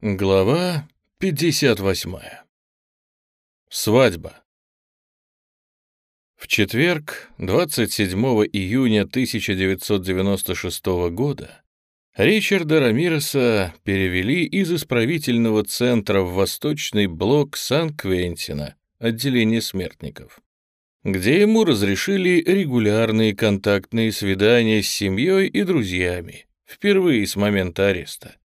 Глава 58. Свадьба. В четверг, 27 июня 1996 года, Ричарда Рамиреса перевели из исправительного центра в Восточный блок Сан-Квентина, отделение смертников, где ему разрешили регулярные контактные свидания с семьей и друзьями, впервые с момента ареста.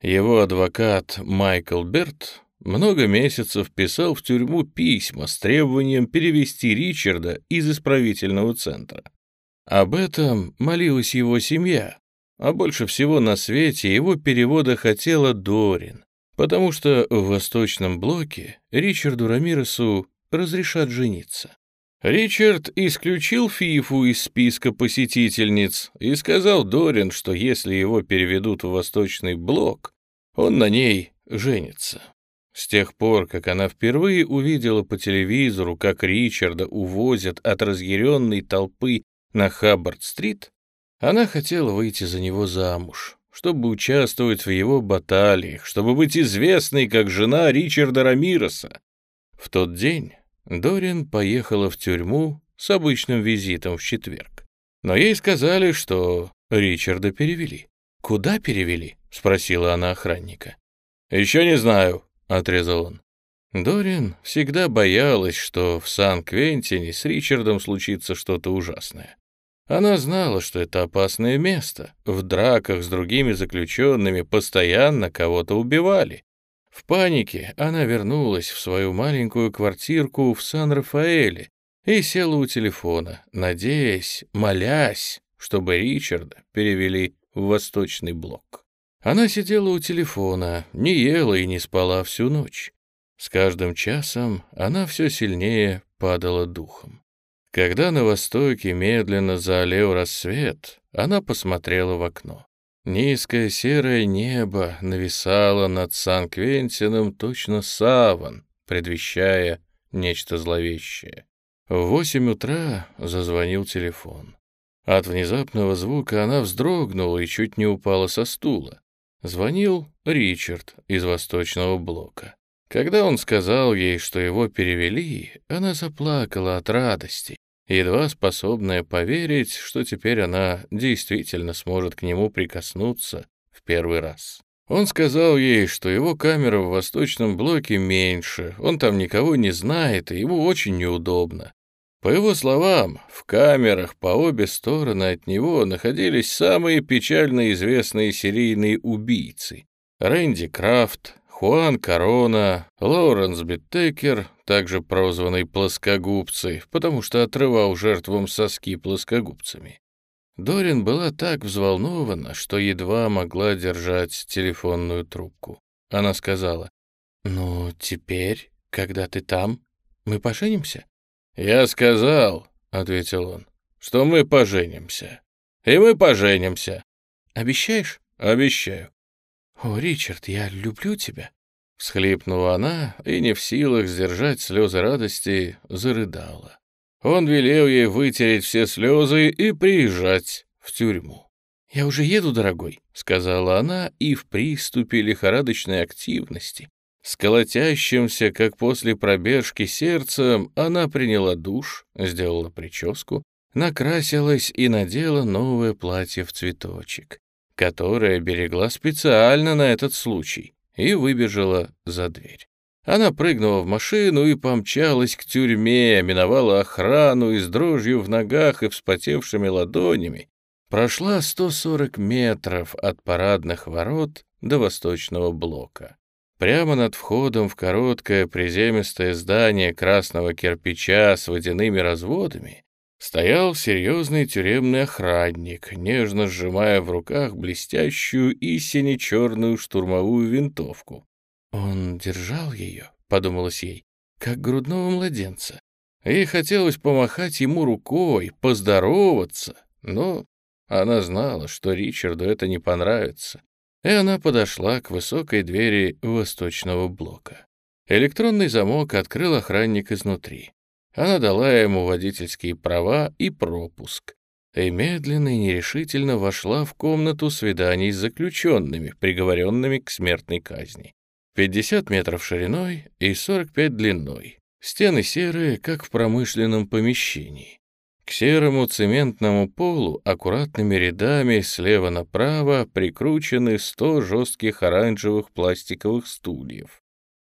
Его адвокат Майкл Берт много месяцев писал в тюрьму письма с требованием перевести Ричарда из исправительного центра. Об этом молилась его семья, а больше всего на свете его перевода хотела Дорин, потому что в Восточном блоке Ричарду Рамиресу разрешат жениться. Ричард исключил Фифу из списка посетительниц и сказал Дорин, что если его переведут в Восточный блок, он на ней женится. С тех пор, как она впервые увидела по телевизору, как Ричарда увозят от разъяренной толпы на Хаббард-стрит, она хотела выйти за него замуж, чтобы участвовать в его баталиях, чтобы быть известной как жена Ричарда Рамироса. В тот день Дорин поехала в тюрьму с обычным визитом в четверг. Но ей сказали, что Ричарда перевели. «Куда перевели?» — спросила она охранника. «Еще не знаю», — отрезал он. Дорин всегда боялась, что в Сан-Квентине с Ричардом случится что-то ужасное. Она знала, что это опасное место. В драках с другими заключенными постоянно кого-то убивали. В панике она вернулась в свою маленькую квартирку в Сан-Рафаэле и села у телефона, надеясь, молясь, чтобы Ричарда перевели в Восточный блок. Она сидела у телефона, не ела и не спала всю ночь. С каждым часом она все сильнее падала духом. Когда на востоке медленно заолел рассвет, она посмотрела в окно. Низкое серое небо нависало над Сан-Квентином точно саван, предвещая нечто зловещее. В восемь утра зазвонил телефон. От внезапного звука она вздрогнула и чуть не упала со стула. Звонил Ричард из Восточного блока. Когда он сказал ей, что его перевели, она заплакала от радости едва способная поверить, что теперь она действительно сможет к нему прикоснуться в первый раз. Он сказал ей, что его камера в восточном блоке меньше, он там никого не знает, и ему очень неудобно. По его словам, в камерах по обе стороны от него находились самые печально известные серийные убийцы. Рэнди Крафт, Хуан Корона, Лоуренс Биттакер, также прозванный плоскогубцей, потому что отрывал жертвам соски плоскогубцами. Дорин была так взволнована, что едва могла держать телефонную трубку. Она сказала, «Ну, теперь, когда ты там, мы поженимся?» «Я сказал», — ответил он, — «что мы поженимся. И мы поженимся». «Обещаешь?» «Обещаю». «О, Ричард, я люблю тебя!» Всхлипнула она и, не в силах сдержать слезы радости, зарыдала. Он велел ей вытереть все слезы и приезжать в тюрьму. «Я уже еду, дорогой», — сказала она, и в приступе лихорадочной активности, с как после пробежки, сердцем, она приняла душ, сделала прическу, накрасилась и надела новое платье в цветочек которое берегла специально на этот случай, и выбежала за дверь. Она прыгнула в машину и помчалась к тюрьме, миновала охрану и с дрожью в ногах и вспотевшими ладонями прошла 140 метров от парадных ворот до восточного блока. Прямо над входом в короткое приземистое здание красного кирпича с водяными разводами стоял серьезный тюремный охранник, нежно сжимая в руках блестящую и сине-черную штурмовую винтовку. «Он держал ее», — подумалось ей, — «как грудного младенца». Ей хотелось помахать ему рукой, поздороваться, но она знала, что Ричарду это не понравится, и она подошла к высокой двери восточного блока. Электронный замок открыл охранник изнутри. Она дала ему водительские права и пропуск. и медленно и нерешительно вошла в комнату свиданий с заключенными, приговоренными к смертной казни. 50 метров шириной и 45 длиной. Стены серые, как в промышленном помещении. К серому цементному полу аккуратными рядами слева направо прикручены 100 жестких оранжевых пластиковых стульев.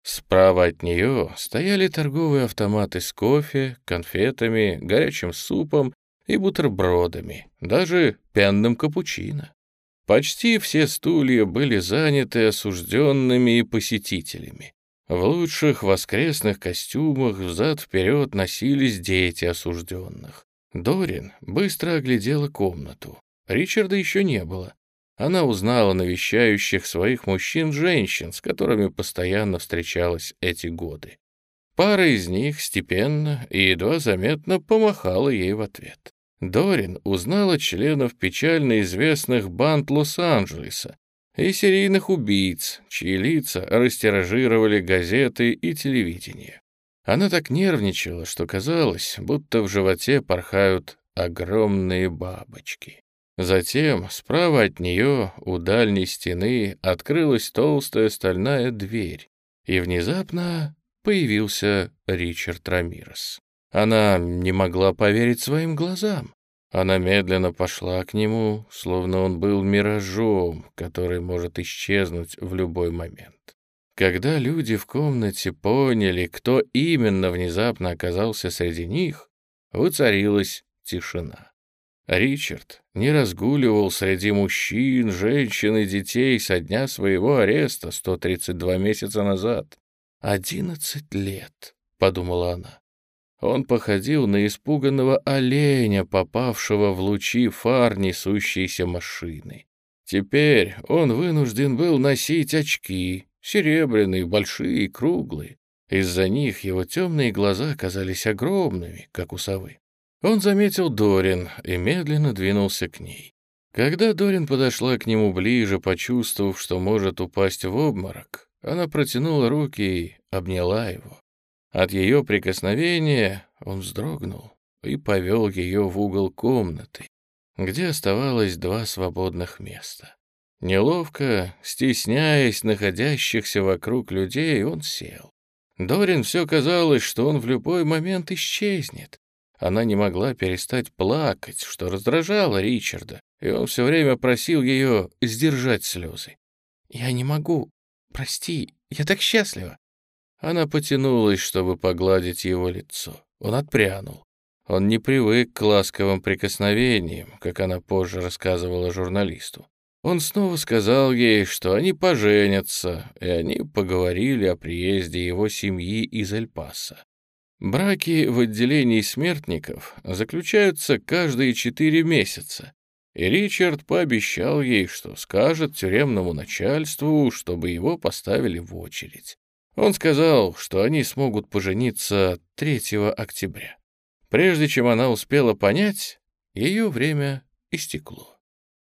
Справа от нее стояли торговые автоматы с кофе, конфетами, горячим супом и бутербродами, даже пенным капучино. Почти все стулья были заняты осужденными и посетителями. В лучших воскресных костюмах взад-вперед носились дети осужденных. Дорин быстро оглядела комнату. Ричарда еще не было. Она узнала навещающих своих мужчин-женщин, с которыми постоянно встречалась эти годы. Пара из них степенно и едва заметно помахала ей в ответ. Дорин узнала членов печально известных банд Лос-Анджелеса и серийных убийц, чьи лица растиражировали газеты и телевидение. Она так нервничала, что казалось, будто в животе порхают огромные бабочки. Затем справа от нее у дальней стены открылась толстая стальная дверь, и внезапно появился Ричард Рамирес. Она не могла поверить своим глазам. Она медленно пошла к нему, словно он был миражом, который может исчезнуть в любой момент. Когда люди в комнате поняли, кто именно внезапно оказался среди них, воцарилась тишина. Ричард не разгуливал среди мужчин, женщин и детей со дня своего ареста 132 месяца назад. «Одиннадцать лет», — подумала она. Он походил на испуганного оленя, попавшего в лучи фар несущейся машины. Теперь он вынужден был носить очки, серебряные, большие круглые. Из-за них его темные глаза казались огромными, как у совы. Он заметил Дорин и медленно двинулся к ней. Когда Дорин подошла к нему ближе, почувствовав, что может упасть в обморок, она протянула руки и обняла его. От ее прикосновения он вздрогнул и повел ее в угол комнаты, где оставалось два свободных места. Неловко, стесняясь находящихся вокруг людей, он сел. Дорин все казалось, что он в любой момент исчезнет, она не могла перестать плакать, что раздражало Ричарда, и он все время просил ее сдержать слезы. «Я не могу. Прости, я так счастлива». Она потянулась, чтобы погладить его лицо. Он отпрянул. Он не привык к ласковым прикосновениям, как она позже рассказывала журналисту. Он снова сказал ей, что они поженятся, и они поговорили о приезде его семьи из Эль-Паса. Браки в отделении смертников заключаются каждые четыре месяца, и Ричард пообещал ей, что скажет тюремному начальству, чтобы его поставили в очередь. Он сказал, что они смогут пожениться 3 октября. Прежде чем она успела понять, ее время истекло.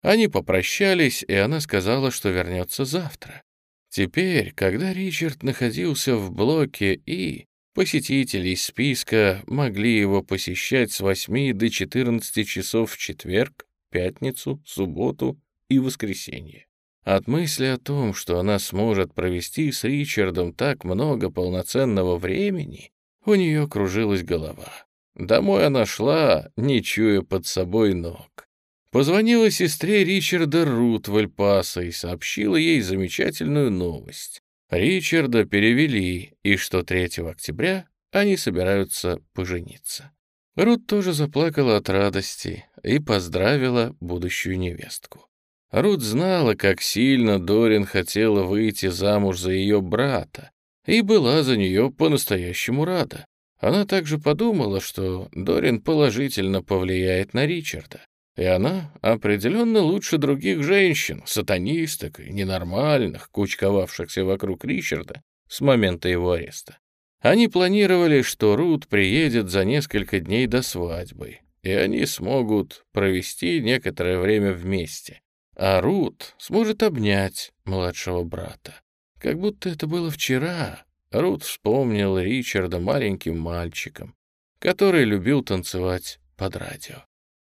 Они попрощались, и она сказала, что вернется завтра. Теперь, когда Ричард находился в блоке И, Посетители из списка могли его посещать с 8 до 14 часов в четверг, пятницу, субботу и воскресенье. От мысли о том, что она сможет провести с Ричардом так много полноценного времени, у нее кружилась голова. Домой она шла, не чуя под собой ног. Позвонила сестре Ричарда Рут в Эльпасо и сообщила ей замечательную новость. Ричарда перевели, и что 3 октября они собираются пожениться. Рут тоже заплакала от радости и поздравила будущую невестку. Рут знала, как сильно Дорин хотела выйти замуж за ее брата, и была за нее по-настоящему рада. Она также подумала, что Дорин положительно повлияет на Ричарда. И она определенно лучше других женщин, сатанисток и ненормальных, кучковавшихся вокруг Ричарда с момента его ареста. Они планировали, что Рут приедет за несколько дней до свадьбы, и они смогут провести некоторое время вместе. А Рут сможет обнять младшего брата. Как будто это было вчера. Рут вспомнил Ричарда маленьким мальчиком, который любил танцевать под радио.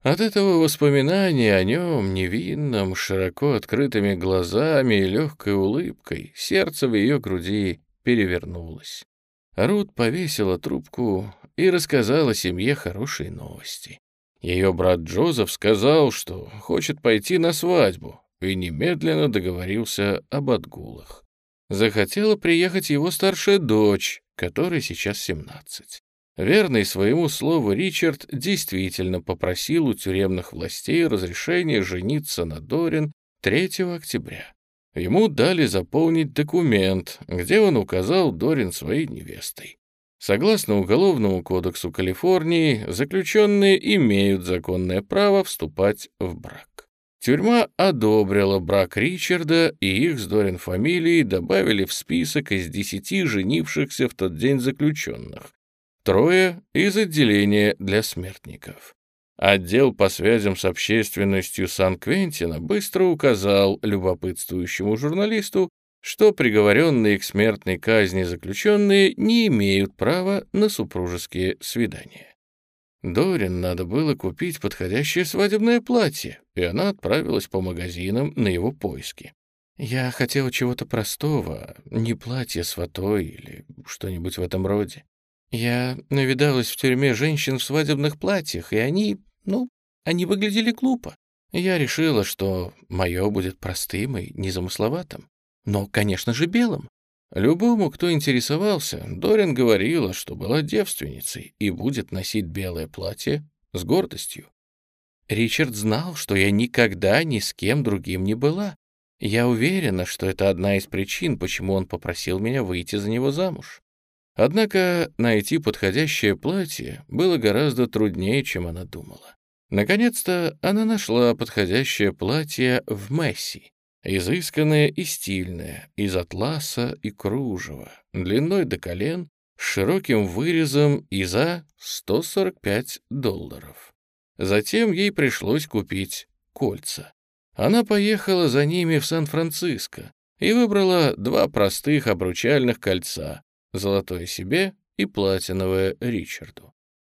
От этого воспоминания о нем, невинном, широко открытыми глазами и легкой улыбкой, сердце в ее груди перевернулось. Рут повесила трубку и рассказала семье хорошие новости. Ее брат Джозеф сказал, что хочет пойти на свадьбу, и немедленно договорился об отгулах. Захотела приехать его старшая дочь, которой сейчас 17. Верный своему слову Ричард действительно попросил у тюремных властей разрешения жениться на Дорин 3 октября. Ему дали заполнить документ, где он указал Дорин своей невестой. Согласно Уголовному кодексу Калифорнии, заключенные имеют законное право вступать в брак. Тюрьма одобрила брак Ричарда, и их с Дорин фамилией добавили в список из десяти женившихся в тот день заключенных, трое из отделения для смертников. Отдел по связям с общественностью Сан-Квентина быстро указал любопытствующему журналисту, что приговоренные к смертной казни заключенные не имеют права на супружеские свидания. Дорин надо было купить подходящее свадебное платье, и она отправилась по магазинам на его поиски. «Я хотела чего-то простого, не платье с или что-нибудь в этом роде. Я навидалась в тюрьме женщин в свадебных платьях, и они, ну, они выглядели глупо. Я решила, что мое будет простым и незамысловатым. Но, конечно же, белым. Любому, кто интересовался, Дорин говорила, что была девственницей и будет носить белое платье с гордостью. Ричард знал, что я никогда ни с кем другим не была. Я уверена, что это одна из причин, почему он попросил меня выйти за него замуж. Однако найти подходящее платье было гораздо труднее, чем она думала. Наконец-то она нашла подходящее платье в Месси, изысканное и стильное, из атласа и кружева, длиной до колен, с широким вырезом и за 145 долларов. Затем ей пришлось купить кольца. Она поехала за ними в Сан-Франциско и выбрала два простых обручальных кольца золотое себе и платиновое Ричарду.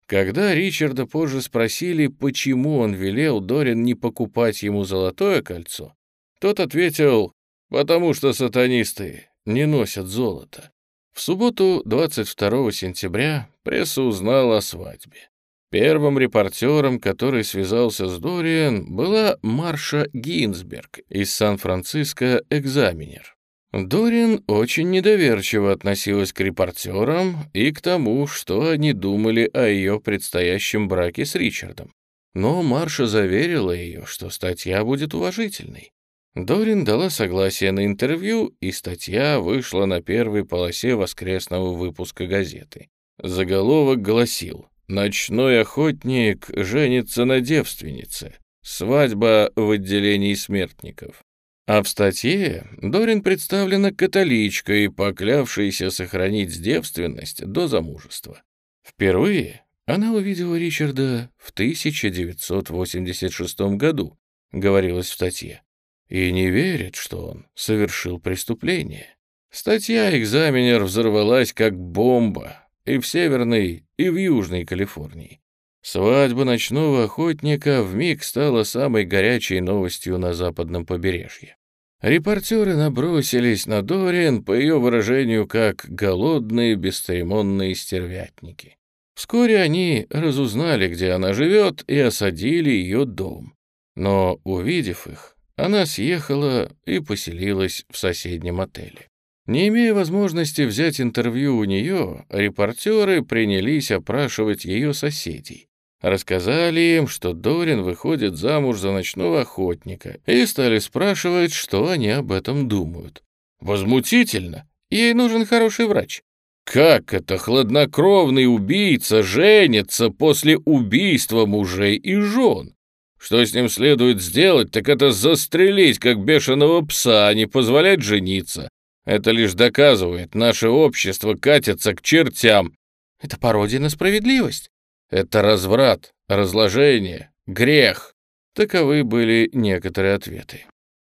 Когда Ричарда позже спросили, почему он велел Дорин не покупать ему золотое кольцо, тот ответил, потому что сатанисты не носят золото. В субботу, 22 сентября, пресса узнала о свадьбе. Первым репортером, который связался с Дориан, была Марша Гинзберг из Сан-Франциско «Экзаменер». Дорин очень недоверчиво относилась к репортерам и к тому, что они думали о ее предстоящем браке с Ричардом. Но Марша заверила ее, что статья будет уважительной. Дорин дала согласие на интервью, и статья вышла на первой полосе воскресного выпуска газеты. Заголовок гласил «Ночной охотник женится на девственнице. Свадьба в отделении смертников». А в статье Дорин представлена католичкой, поклявшейся сохранить девственность до замужества. Впервые она увидела Ричарда в 1986 году, говорилось в статье, и не верит, что он совершил преступление. Статья «Экзаменер» взорвалась как бомба и в Северной, и в Южной Калифорнии. Свадьба ночного охотника вмиг стала самой горячей новостью на западном побережье. Репортеры набросились на Дориан, по ее выражению, как голодные бесцеремонные стервятники. Вскоре они разузнали, где она живет, и осадили ее дом. Но, увидев их, она съехала и поселилась в соседнем отеле. Не имея возможности взять интервью у нее, репортеры принялись опрашивать ее соседей. Рассказали им, что Дорин выходит замуж за ночного охотника, и стали спрашивать, что они об этом думают. Возмутительно. Ей нужен хороший врач. Как это хладнокровный убийца женится после убийства мужей и жен? Что с ним следует сделать, так это застрелить, как бешеного пса, а не позволять жениться. Это лишь доказывает, наше общество катится к чертям. Это пародия на справедливость. Это разврат, разложение, грех. Таковы были некоторые ответы.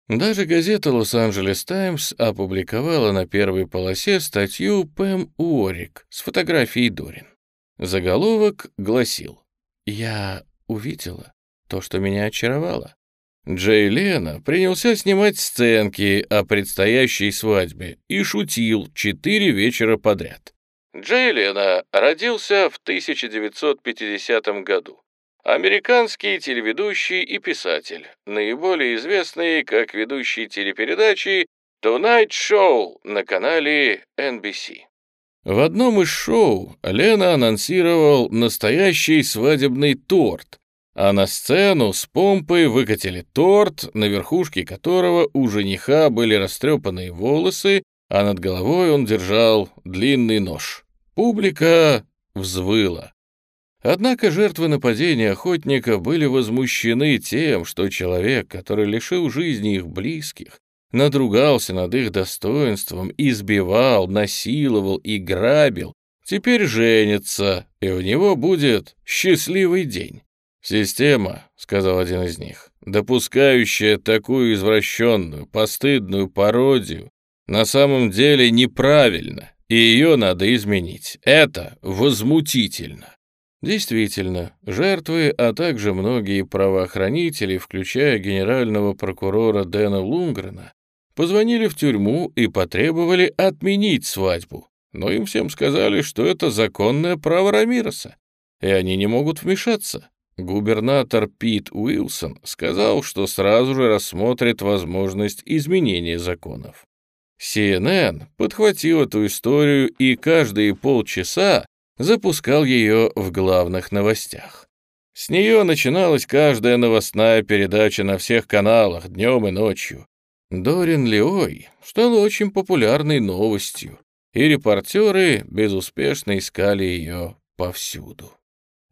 Даже газета «Лос-Анджелес Таймс» опубликовала на первой полосе статью Пэм Уорик с фотографией Дорин. Заголовок гласил «Я увидела, то, что меня очаровало. Джей Лена принялся снимать сценки о предстоящей свадьбе и шутил четыре вечера подряд. Джей Лена родился в 1950 году. Американский телеведущий и писатель, наиболее известный как ведущий телепередачи Tonight Show на канале NBC. В одном из шоу Лена анонсировал настоящий свадебный торт, а на сцену с помпой выкатили торт, на верхушке которого у жениха были растрепанные волосы, а над головой он держал длинный нож. Публика взвыла. Однако жертвы нападения охотника были возмущены тем, что человек, который лишил жизни их близких, надругался над их достоинством, избивал, насиловал и грабил, теперь женится, и у него будет счастливый день. «Система», — сказал один из них, допускающая такую извращенную, постыдную пародию, на самом деле неправильно, и ее надо изменить. Это возмутительно. Действительно, жертвы, а также многие правоохранители, включая генерального прокурора Дэна Лунгрена, позвонили в тюрьму и потребовали отменить свадьбу. Но им всем сказали, что это законное право Рамироса, и они не могут вмешаться. Губернатор Пит Уилсон сказал, что сразу же рассмотрит возможность изменения законов. CNN подхватил эту историю и каждые полчаса запускал ее в главных новостях. С нее начиналась каждая новостная передача на всех каналах днем и ночью. Дорин Леой стала очень популярной новостью, и репортеры безуспешно искали ее повсюду.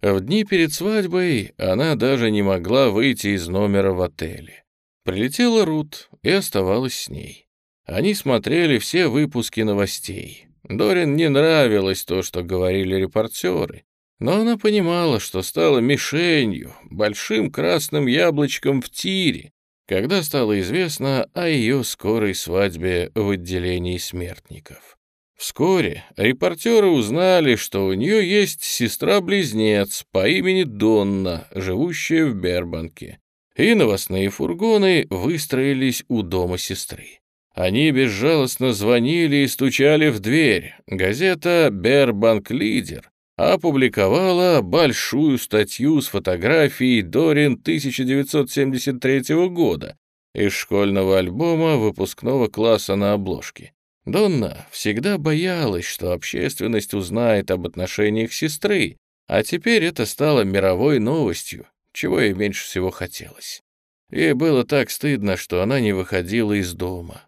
В дни перед свадьбой она даже не могла выйти из номера в отеле. Прилетела Рут и оставалась с ней. Они смотрели все выпуски новостей. Дорин не нравилось то, что говорили репортеры, но она понимала, что стала мишенью, большим красным яблочком в тире, когда стало известно о ее скорой свадьбе в отделении смертников. Вскоре репортеры узнали, что у нее есть сестра-близнец по имени Донна, живущая в Бербанке, и новостные фургоны выстроились у дома сестры. Они безжалостно звонили и стучали в дверь. Газета «Бербанк Лидер» опубликовала большую статью с фотографией Дорин 1973 года из школьного альбома выпускного класса на обложке. Донна всегда боялась, что общественность узнает об отношениях сестры, а теперь это стало мировой новостью, чего ей меньше всего хотелось. Ей было так стыдно, что она не выходила из дома.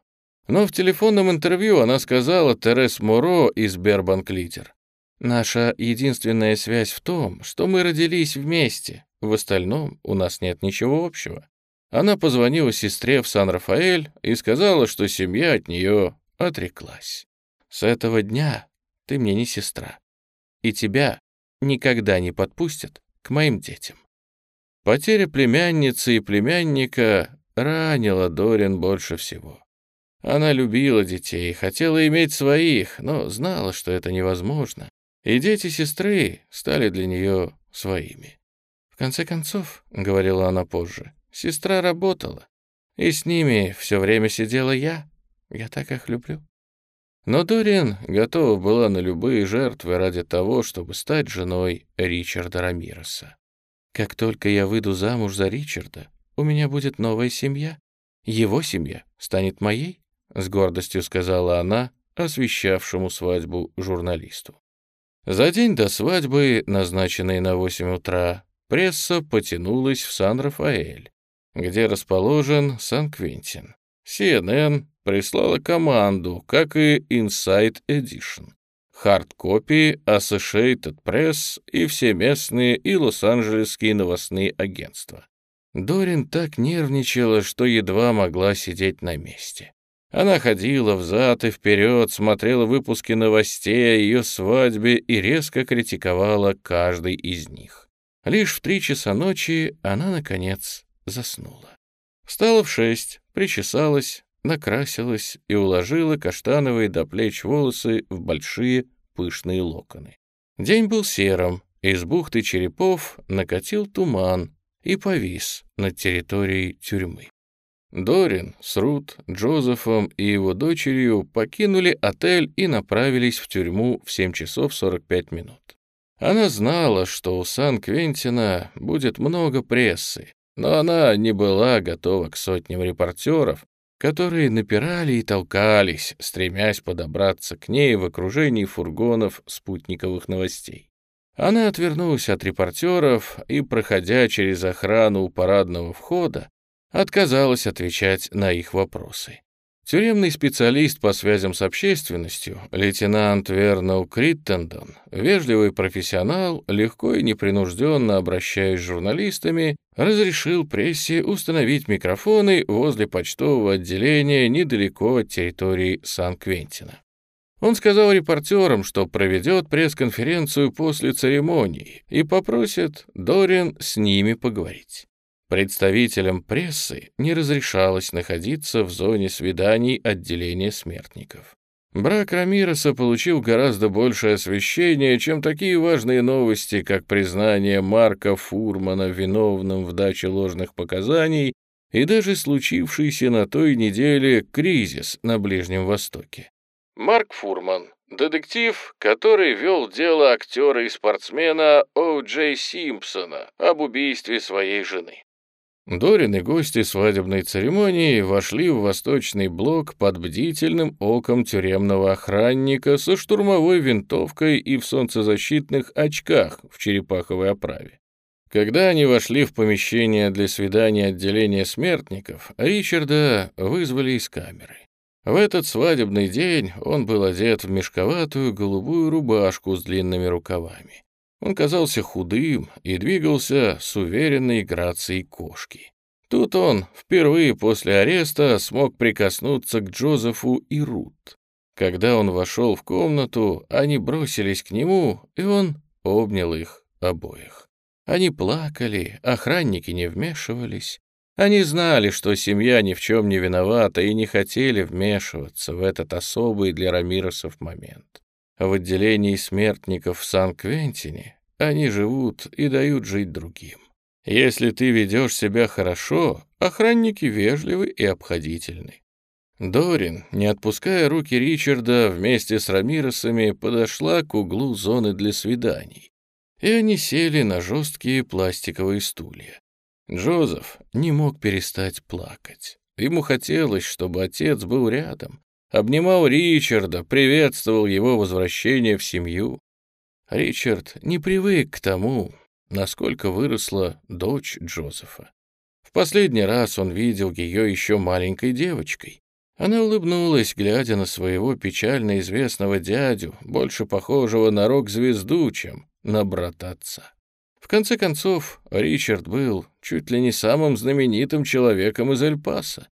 Но в телефонном интервью она сказала Терес Моро из Бербанк Лидер. «Наша единственная связь в том, что мы родились вместе. В остальном у нас нет ничего общего». Она позвонила сестре в Сан-Рафаэль и сказала, что семья от нее Отреклась. С этого дня ты мне не сестра. И тебя никогда не подпустят к моим детям. Потеря племянницы и племянника ранила Дорин больше всего. Она любила детей, хотела иметь своих, но знала, что это невозможно. И дети сестры стали для нее своими. В конце концов, — говорила она позже, — сестра работала, и с ними все время сидела я. Я так их люблю. Но Дориан готова была на любые жертвы ради того, чтобы стать женой Ричарда Рамироса. Как только я выйду замуж за Ричарда, у меня будет новая семья. Его семья станет моей, — с гордостью сказала она освещавшему свадьбу журналисту. За день до свадьбы, назначенной на 8 утра, пресса потянулась в Сан-Рафаэль, где расположен Сан-Квентин. CNN прислала команду, как и Inside Edition. Хардкопии, Associated Press и все местные и лос-анджелесские новостные агентства. Дорин так нервничала, что едва могла сидеть на месте. Она ходила взад и вперед, смотрела выпуски новостей о ее свадьбе и резко критиковала каждый из них. Лишь в три часа ночи она, наконец, заснула. Встала в шесть, причесалась, накрасилась и уложила каштановые до плеч волосы в большие пышные локоны. День был серым, из бухты черепов накатил туман, и повис над территорией тюрьмы. Дорин с Рут, Джозефом и его дочерью покинули отель и направились в тюрьму в 7 часов 45 минут. Она знала, что у Сан-Квентина будет много прессы, но она не была готова к сотням репортеров, которые напирали и толкались, стремясь подобраться к ней в окружении фургонов спутниковых новостей. Она отвернулась от репортеров и, проходя через охрану у парадного входа, отказалась отвечать на их вопросы. Тюремный специалист по связям с общественностью, лейтенант Вернау Криттендон, вежливый профессионал, легко и непринужденно обращаясь с журналистами, разрешил прессе установить микрофоны возле почтового отделения недалеко от территории Сан-Квентина. Он сказал репортерам, что проведет пресс-конференцию после церемонии и попросит Дорин с ними поговорить. Представителям прессы не разрешалось находиться в зоне свиданий отделения смертников. Брак Рамироса получил гораздо большее освещение, чем такие важные новости, как признание Марка Фурмана виновным в даче ложных показаний и даже случившийся на той неделе кризис на Ближнем Востоке. Марк Фурман, детектив, который вел дело актера и спортсмена О. Джей Симпсона об убийстве своей жены. Дорин и гости свадебной церемонии вошли в восточный блок под бдительным оком тюремного охранника со штурмовой винтовкой и в солнцезащитных очках в черепаховой оправе. Когда они вошли в помещение для свидания отделения смертников, Ричарда вызвали из камеры. В этот свадебный день он был одет в мешковатую голубую рубашку с длинными рукавами. Он казался худым и двигался с уверенной грацией кошки. Тут он впервые после ареста смог прикоснуться к Джозефу и Рут. Когда он вошел в комнату, они бросились к нему, и он обнял их обоих. Они плакали, охранники не вмешивались. Они знали, что семья ни в чем не виновата, и не хотели вмешиваться в этот особый для Рамиросов момент. В отделении смертников в Сан-Квентине они живут и дают жить другим. Если ты ведешь себя хорошо, охранники вежливы и обходительны. Дорин, не отпуская руки Ричарда, вместе с Рамиросами подошла к углу зоны для свиданий, и они сели на жесткие пластиковые стулья. Джозеф не мог перестать плакать. Ему хотелось, чтобы отец был рядом, обнимал Ричарда, приветствовал его возвращение в семью. Ричард не привык к тому, насколько выросла дочь Джозефа. В последний раз он видел ее еще маленькой девочкой. Она улыбнулась, глядя на своего печально известного дядю, больше похожего на рок-звезду, чем на брата отца. В конце концов, Ричард был чуть ли не самым знаменитым человеком из Эль-Паса.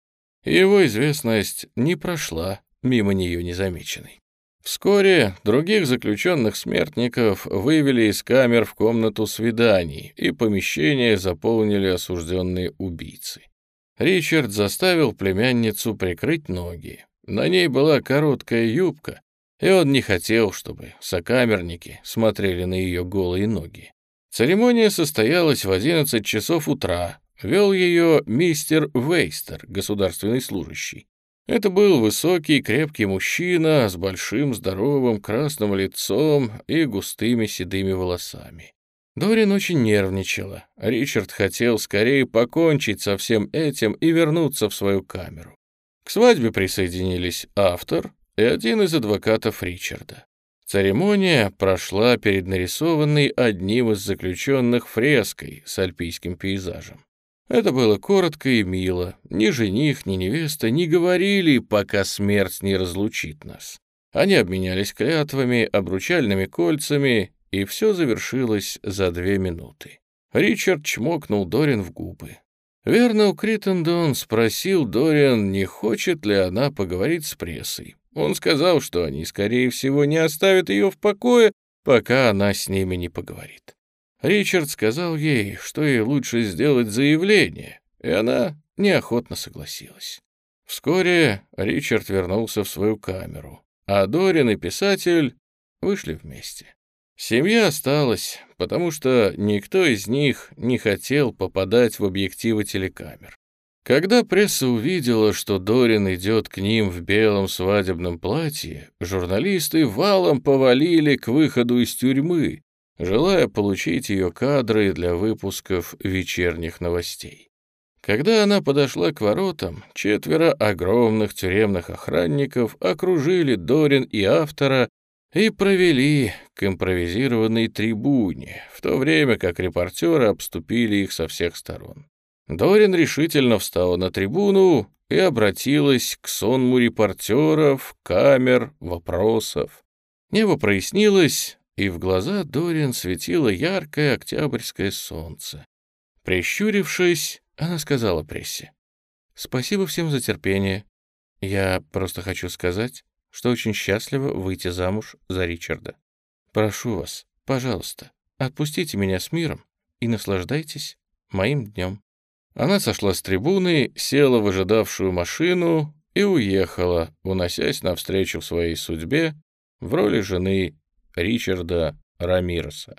Его известность не прошла мимо нее незамеченной. Вскоре других заключенных смертников вывели из камер в комнату свиданий, и помещение заполнили осужденные убийцы. Ричард заставил племянницу прикрыть ноги. На ней была короткая юбка, и он не хотел, чтобы сокамерники смотрели на ее голые ноги. Церемония состоялась в 11 часов утра. Вел ее мистер Вейстер, государственный служащий. Это был высокий, крепкий мужчина с большим, здоровым, красным лицом и густыми седыми волосами. Дорин очень нервничала. Ричард хотел скорее покончить со всем этим и вернуться в свою камеру. К свадьбе присоединились автор и один из адвокатов Ричарда. Церемония прошла перед нарисованной одним из заключенных фреской с альпийским пейзажем. Это было коротко и мило. Ни жених, ни невеста не говорили, пока смерть не разлучит нас. Они обменялись клятвами, обручальными кольцами, и все завершилось за две минуты. Ричард чмокнул Дорин в губы. Верно, у Криттендон спросил Дориан, не хочет ли она поговорить с прессой. Он сказал, что они, скорее всего, не оставят ее в покое, пока она с ними не поговорит. Ричард сказал ей, что ей лучше сделать заявление, и она неохотно согласилась. Вскоре Ричард вернулся в свою камеру, а Дорин и писатель вышли вместе. Семья осталась, потому что никто из них не хотел попадать в объективы телекамер. Когда пресса увидела, что Дорин идет к ним в белом свадебном платье, журналисты валом повалили к выходу из тюрьмы, желая получить ее кадры для выпусков вечерних новостей. Когда она подошла к воротам, четверо огромных тюремных охранников окружили Дорин и автора и провели к импровизированной трибуне, в то время как репортеры обступили их со всех сторон. Дорин решительно встала на трибуну и обратилась к сонму репортеров, камер, вопросов. Небо прояснилось, и в глаза Дорин светило яркое октябрьское солнце. Прищурившись, она сказала прессе. «Спасибо всем за терпение. Я просто хочу сказать, что очень счастлива выйти замуж за Ричарда. Прошу вас, пожалуйста, отпустите меня с миром и наслаждайтесь моим днем». Она сошла с трибуны, села в ожидавшую машину и уехала, уносясь навстречу своей судьбе в роли жены Ричарда Рамироса.